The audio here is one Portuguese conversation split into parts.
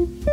Bye.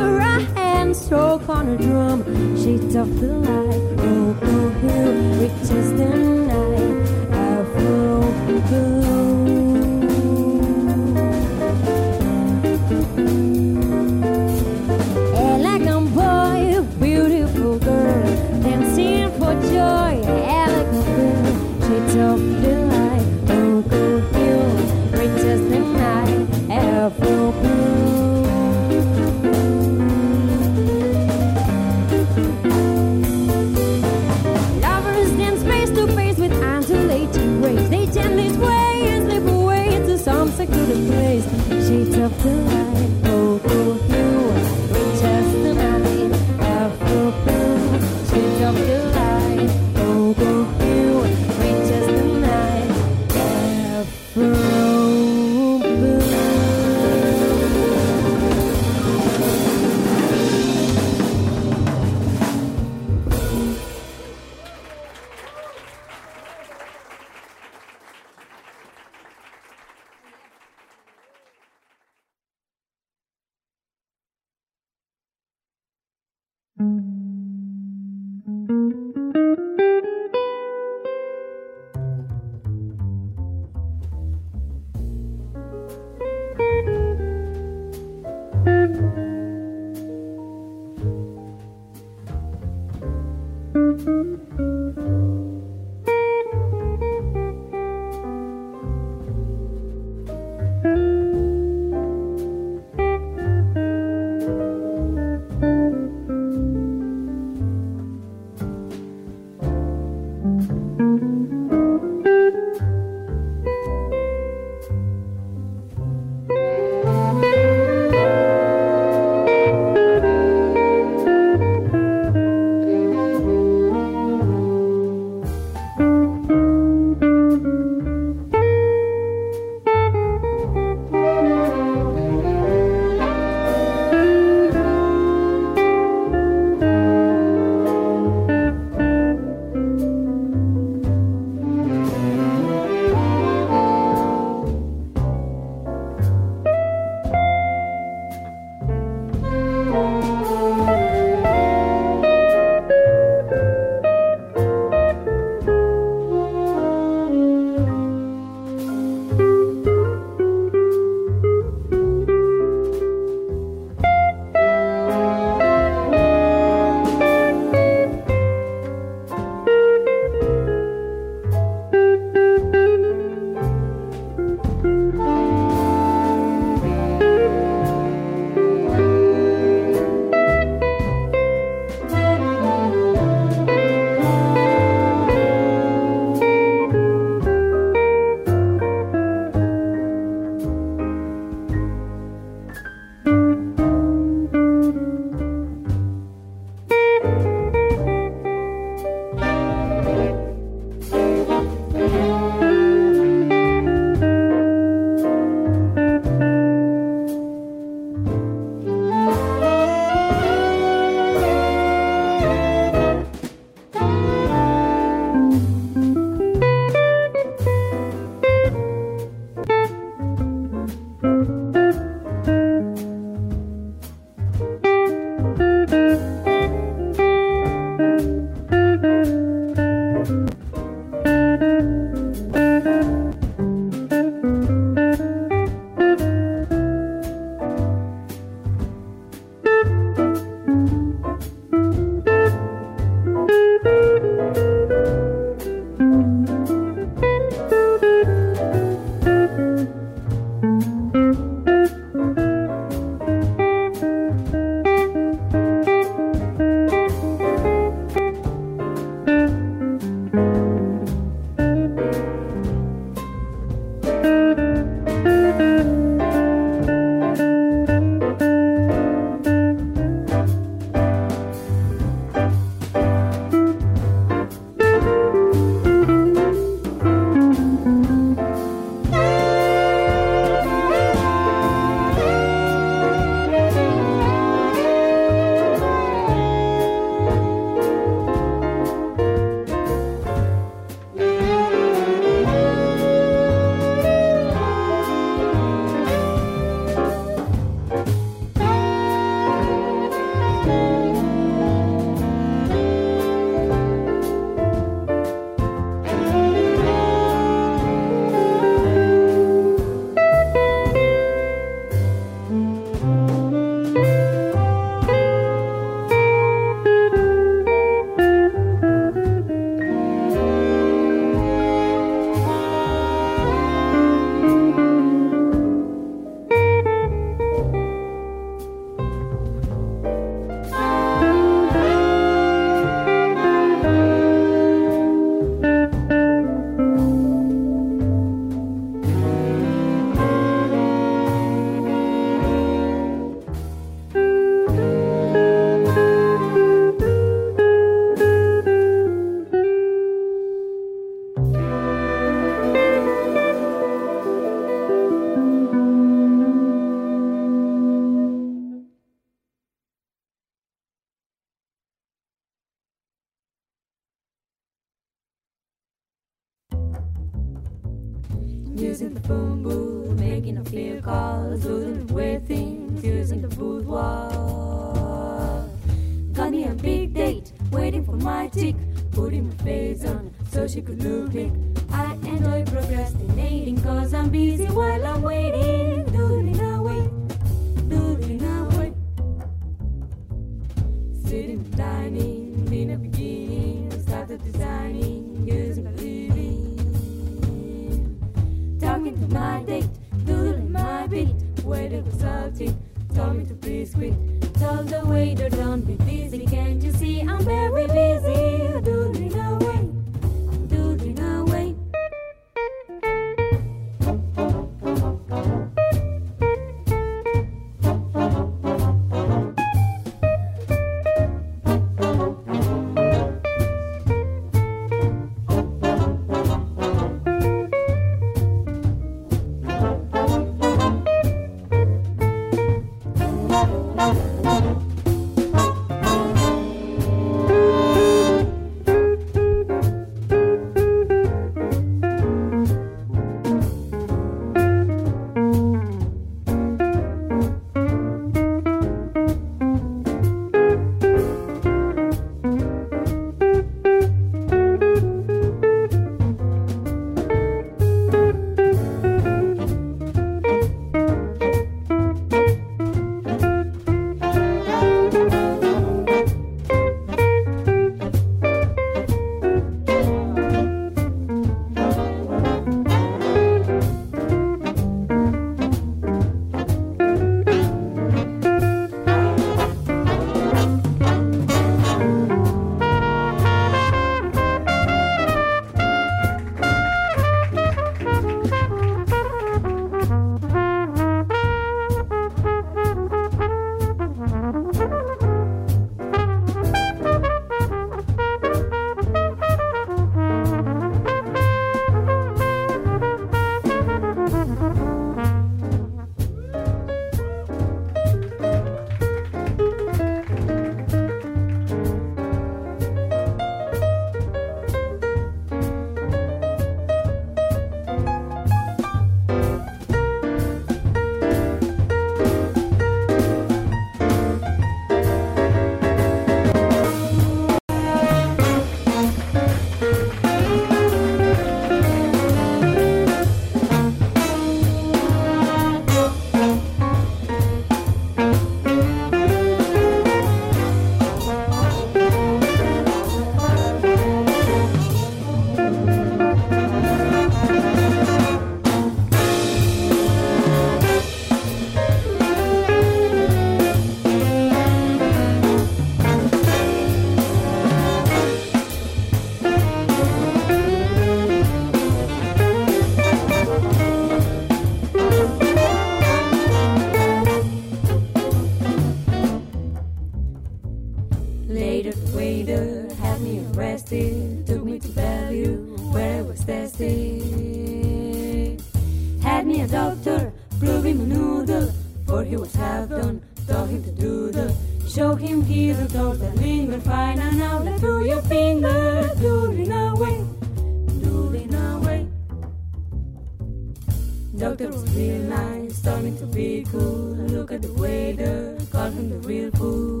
guy starting to be cool. Look at the waiter, call him the real fool.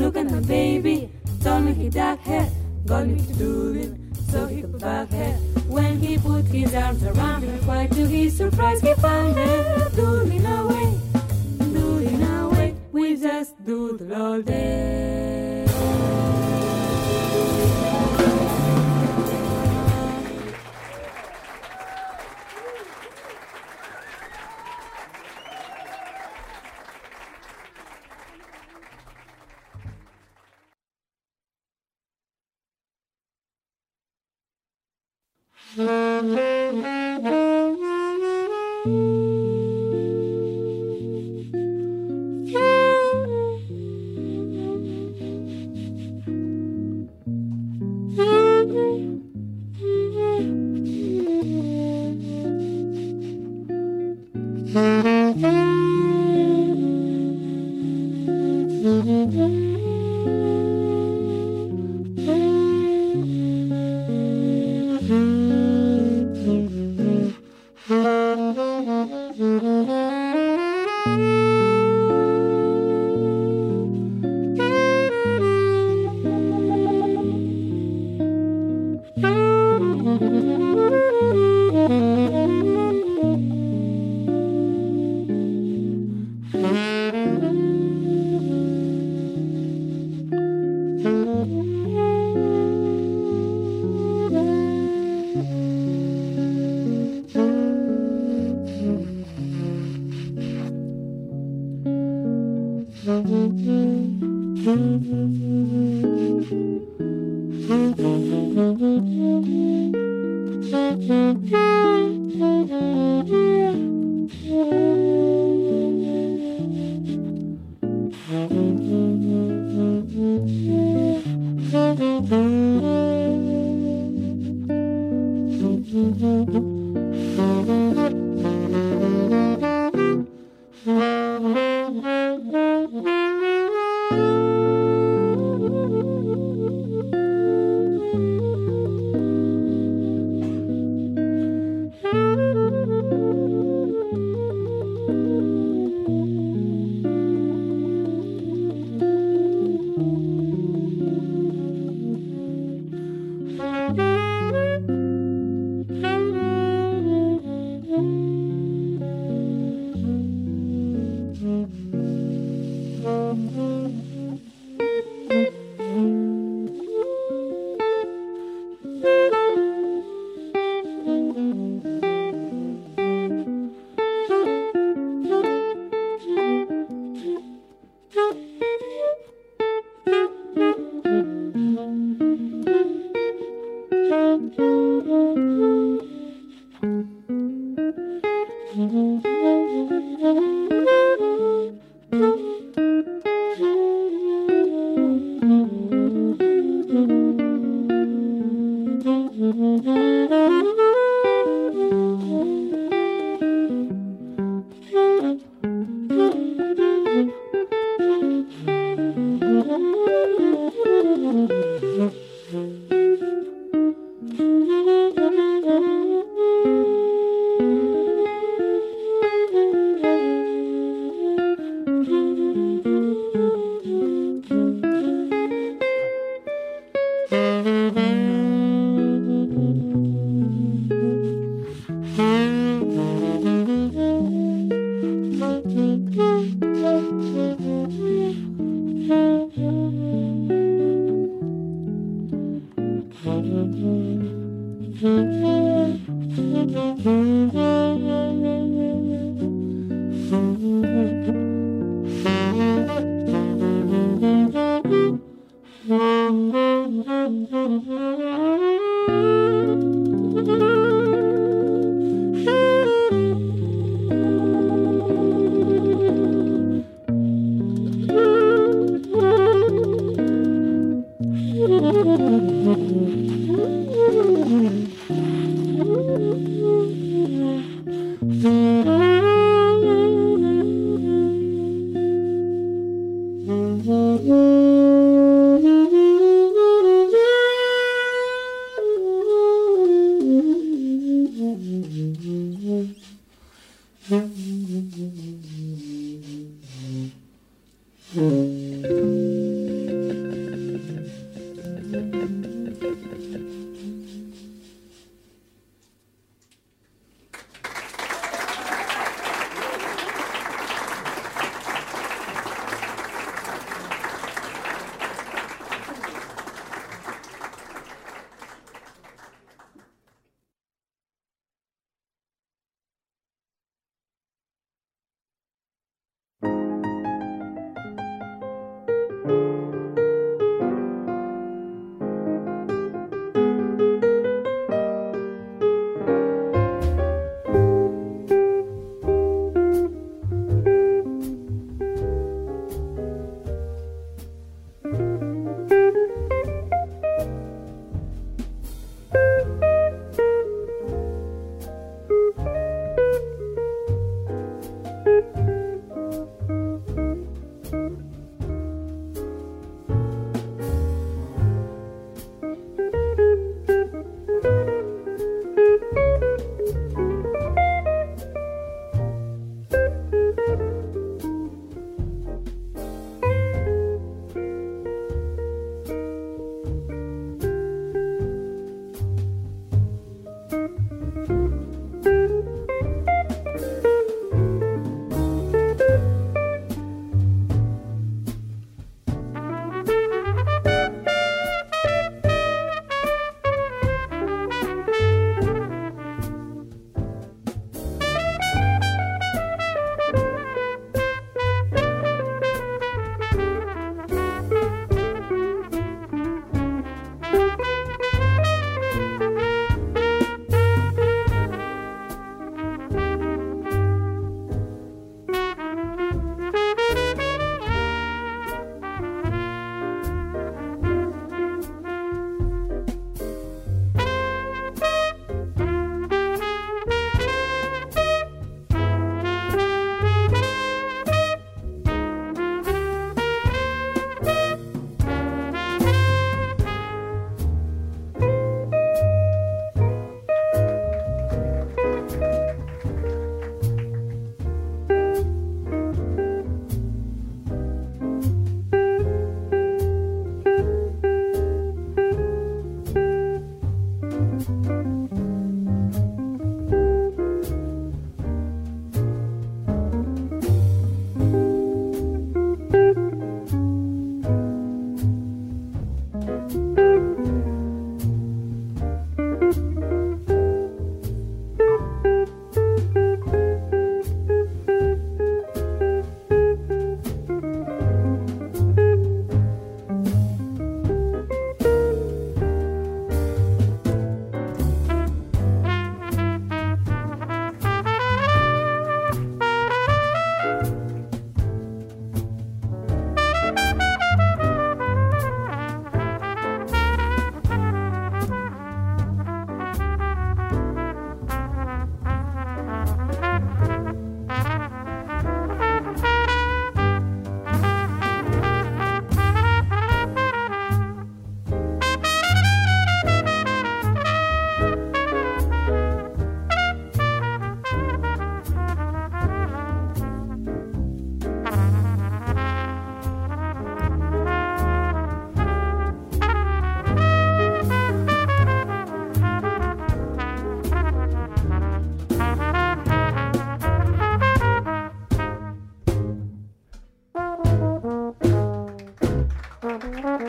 Look at my baby, told me he dark hair, got me to do it, so he could back hair. When he put his arms around her, quite to his surprise, he found her doing away, doing away. We just doodle all day.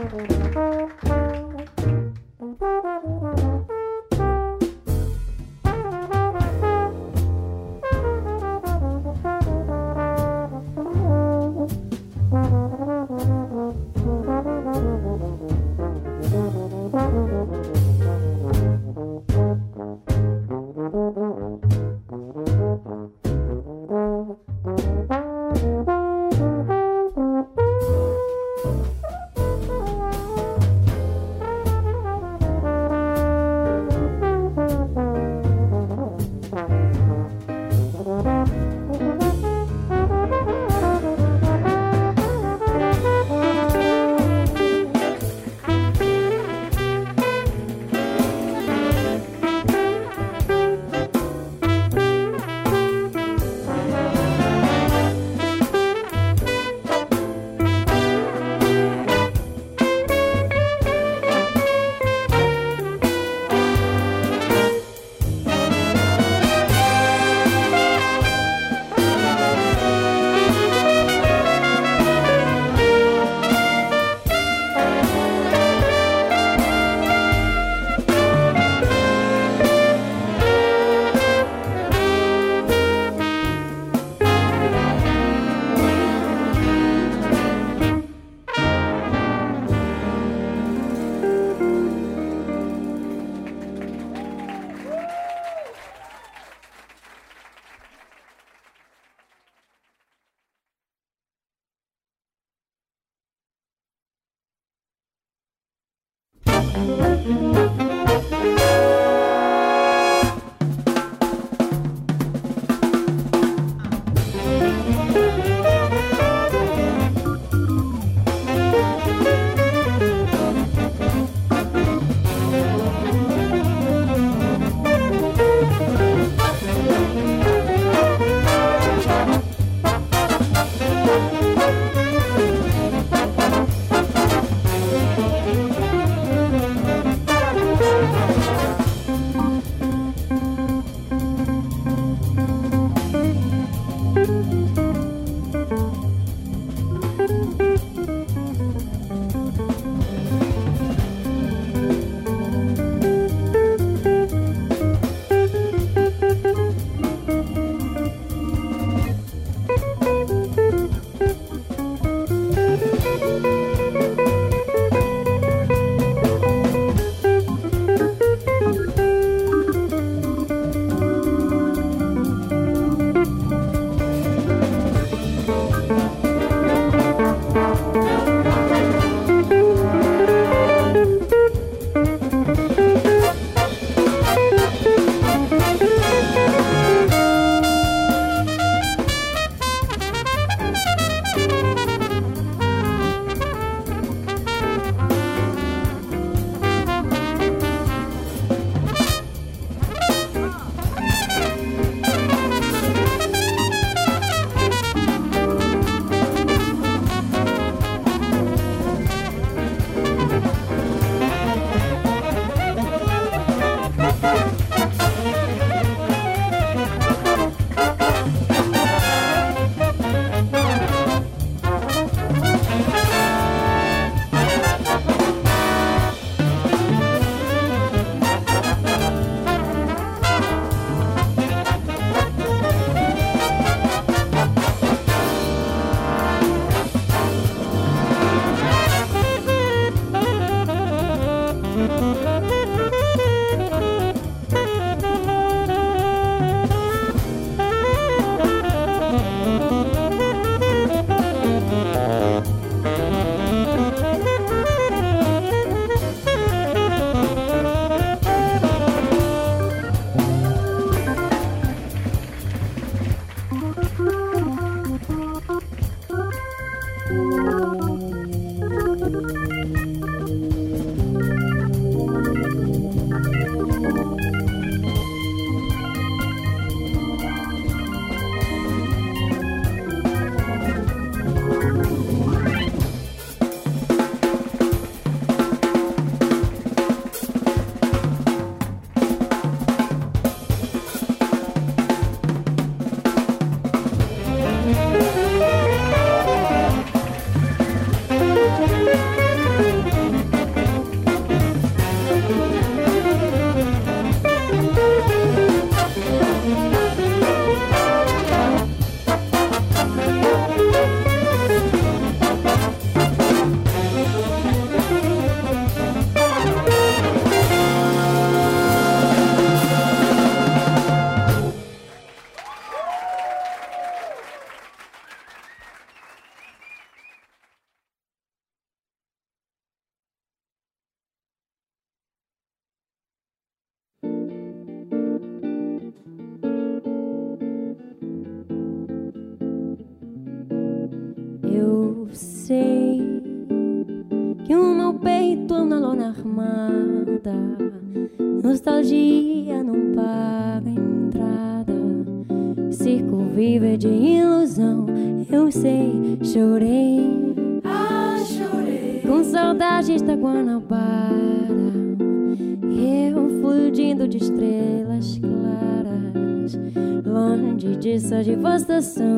안녕. the sun.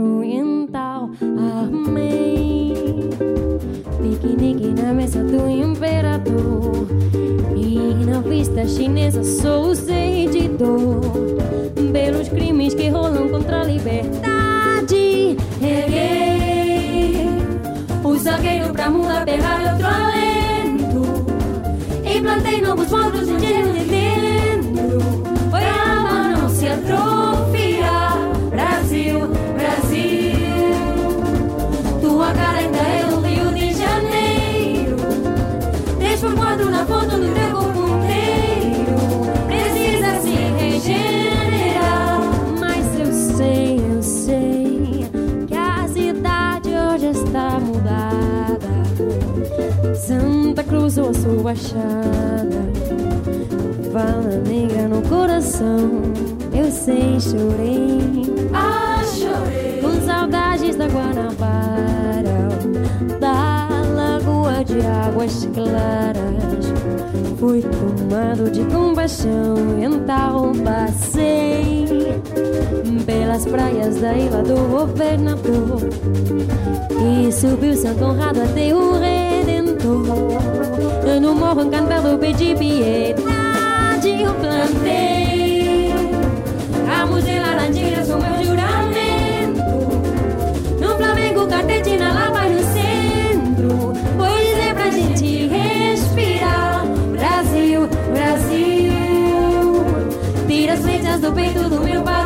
Fala negra no coração, eu sei, chorei. Ah, chorei. Com saudades da Guanabara, da lagoa de águas claras. Fui tomado de compaixão, então passei pelas praias da ilha do governador e subiu São Conrado até o eu no morro encantado pedi piedade, eu plantei. Ramos de laranjeiras sou meu juramento. No Flamengo, catete na lava no centro. Vou dizer pra gente respirar. Brasil, Brasil. Tira as flechas do peito do meu pai